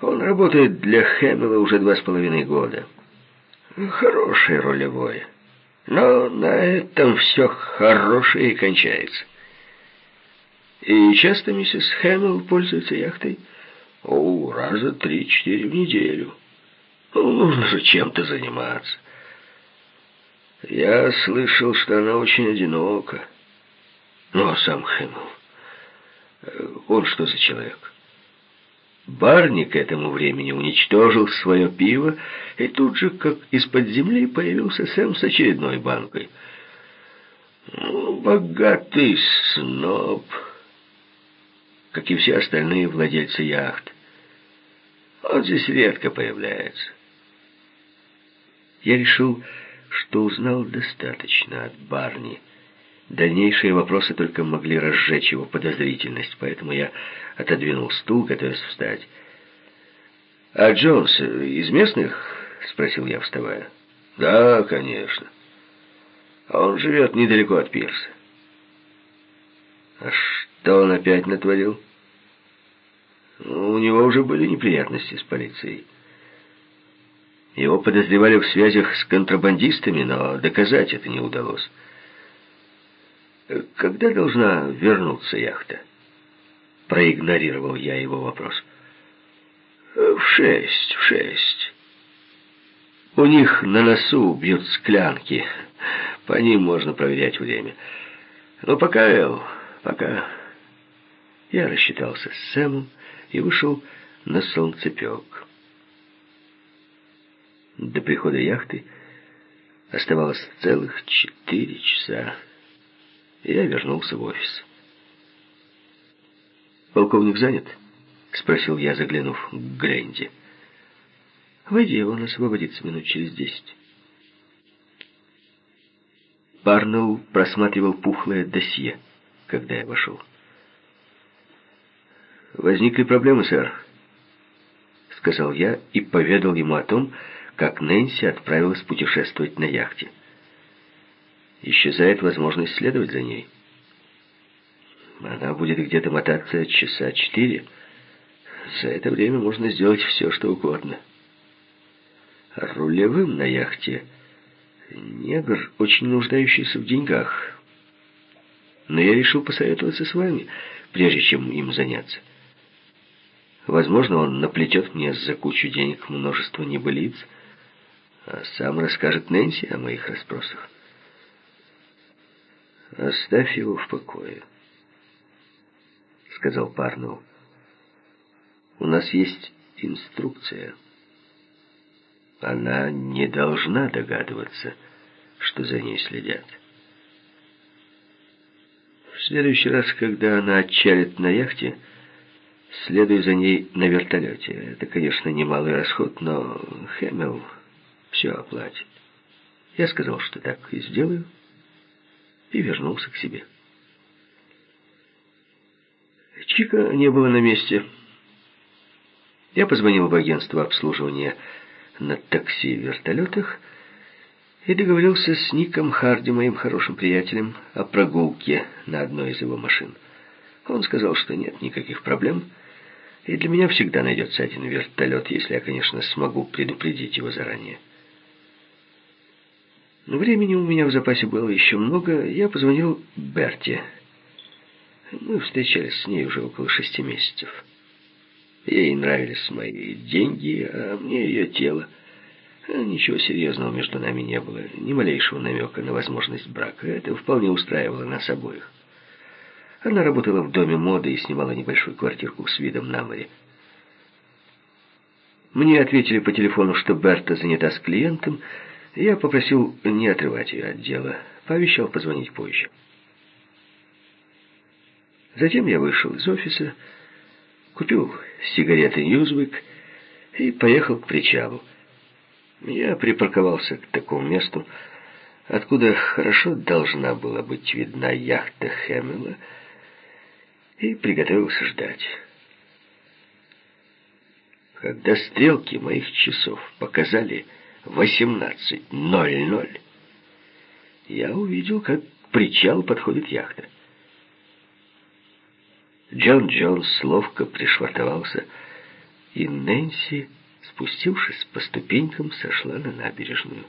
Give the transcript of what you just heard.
Он работает для Хэмилла уже два с половиной года. Хороший рулевой. Но на этом все хорошее и кончается. И часто миссис Хэмилл пользуется яхтой? О, раза три-четыре в неделю. Ну, нужно же чем-то заниматься. Я слышал, что она очень одинока. Ну, а сам Хэмилл, э, он что за человек? Барни к этому времени уничтожил свое пиво, и тут же, как из-под земли, появился Сэм с очередной банкой. Ну, богатый сноб, как и все остальные владельцы яхт. Он здесь редко появляется. Я решил, что узнал достаточно от Барни, Дальнейшие вопросы только могли разжечь его подозрительность, поэтому я отодвинул стул, готовясь встать. «А Джонс из местных?» — спросил я, вставая. «Да, конечно. Он живет недалеко от пирса». «А что он опять натворил?» ну, «У него уже были неприятности с полицией». Его подозревали в связях с контрабандистами, но доказать это не удалось. «Когда должна вернуться яхта?» Проигнорировал я его вопрос. «В шесть, в шесть. У них на носу бьют склянки. По ним можно проверять время. Но пока, Эл, пока...» Я рассчитался с Сэмом и вышел на солнцепек. До прихода яхты оставалось целых четыре часа я вернулся в офис. «Полковник занят?» — спросил я, заглянув к Грэнди. «Войди, он освободится минут через десять». Парнелл просматривал пухлое досье, когда я вошел. «Возникли проблемы, сэр», — сказал я и поведал ему о том, как Нэнси отправилась путешествовать на яхте исчезает возможность следовать за ней. Она будет где-то мотаться часа четыре. За это время можно сделать все, что угодно. Рулевым на яхте негр, очень нуждающийся в деньгах. Но я решил посоветоваться с вами, прежде чем им заняться. Возможно, он наплетет мне за кучу денег множество небылиц, а сам расскажет Нэнси о моих расспросах. «Оставь его в покое», — сказал Парнелл. «У нас есть инструкция. Она не должна догадываться, что за ней следят. В следующий раз, когда она отчалит на яхте, следуй за ней на вертолете. Это, конечно, немалый расход, но Хэмилл все оплатит. Я сказал, что так и сделаю» и вернулся к себе. Чика не было на месте. Я позвонил в агентство обслуживания на такси-вертолетах и договорился с Ником Харди, моим хорошим приятелем, о прогулке на одной из его машин. Он сказал, что нет никаких проблем, и для меня всегда найдется один вертолет, если я, конечно, смогу предупредить его заранее. Но времени у меня в запасе было еще много. Я позвонил Берте. Мы встречались с ней уже около шести месяцев. Ей нравились мои деньги, а мне ее тело. Ничего серьезного между нами не было, ни малейшего намека на возможность брака. Это вполне устраивало нас обоих. Она работала в доме моды и снимала небольшую квартирку с видом на море. Мне ответили по телефону, что Берта занята с клиентом, я попросил не отрывать ее от дела, пообещал позвонить позже. Затем я вышел из офиса, купил сигареты «Ньюзвик» и поехал к причалу. Я припарковался к такому месту, откуда хорошо должна была быть видна яхта Хэмилла, и приготовился ждать. Когда стрелки моих часов показали 18.00 я увидел, как к причалу подходит яхта. Джон Джонс ловко пришвартовался и Нэнси, спустившись по ступенькам, сошла на набережную.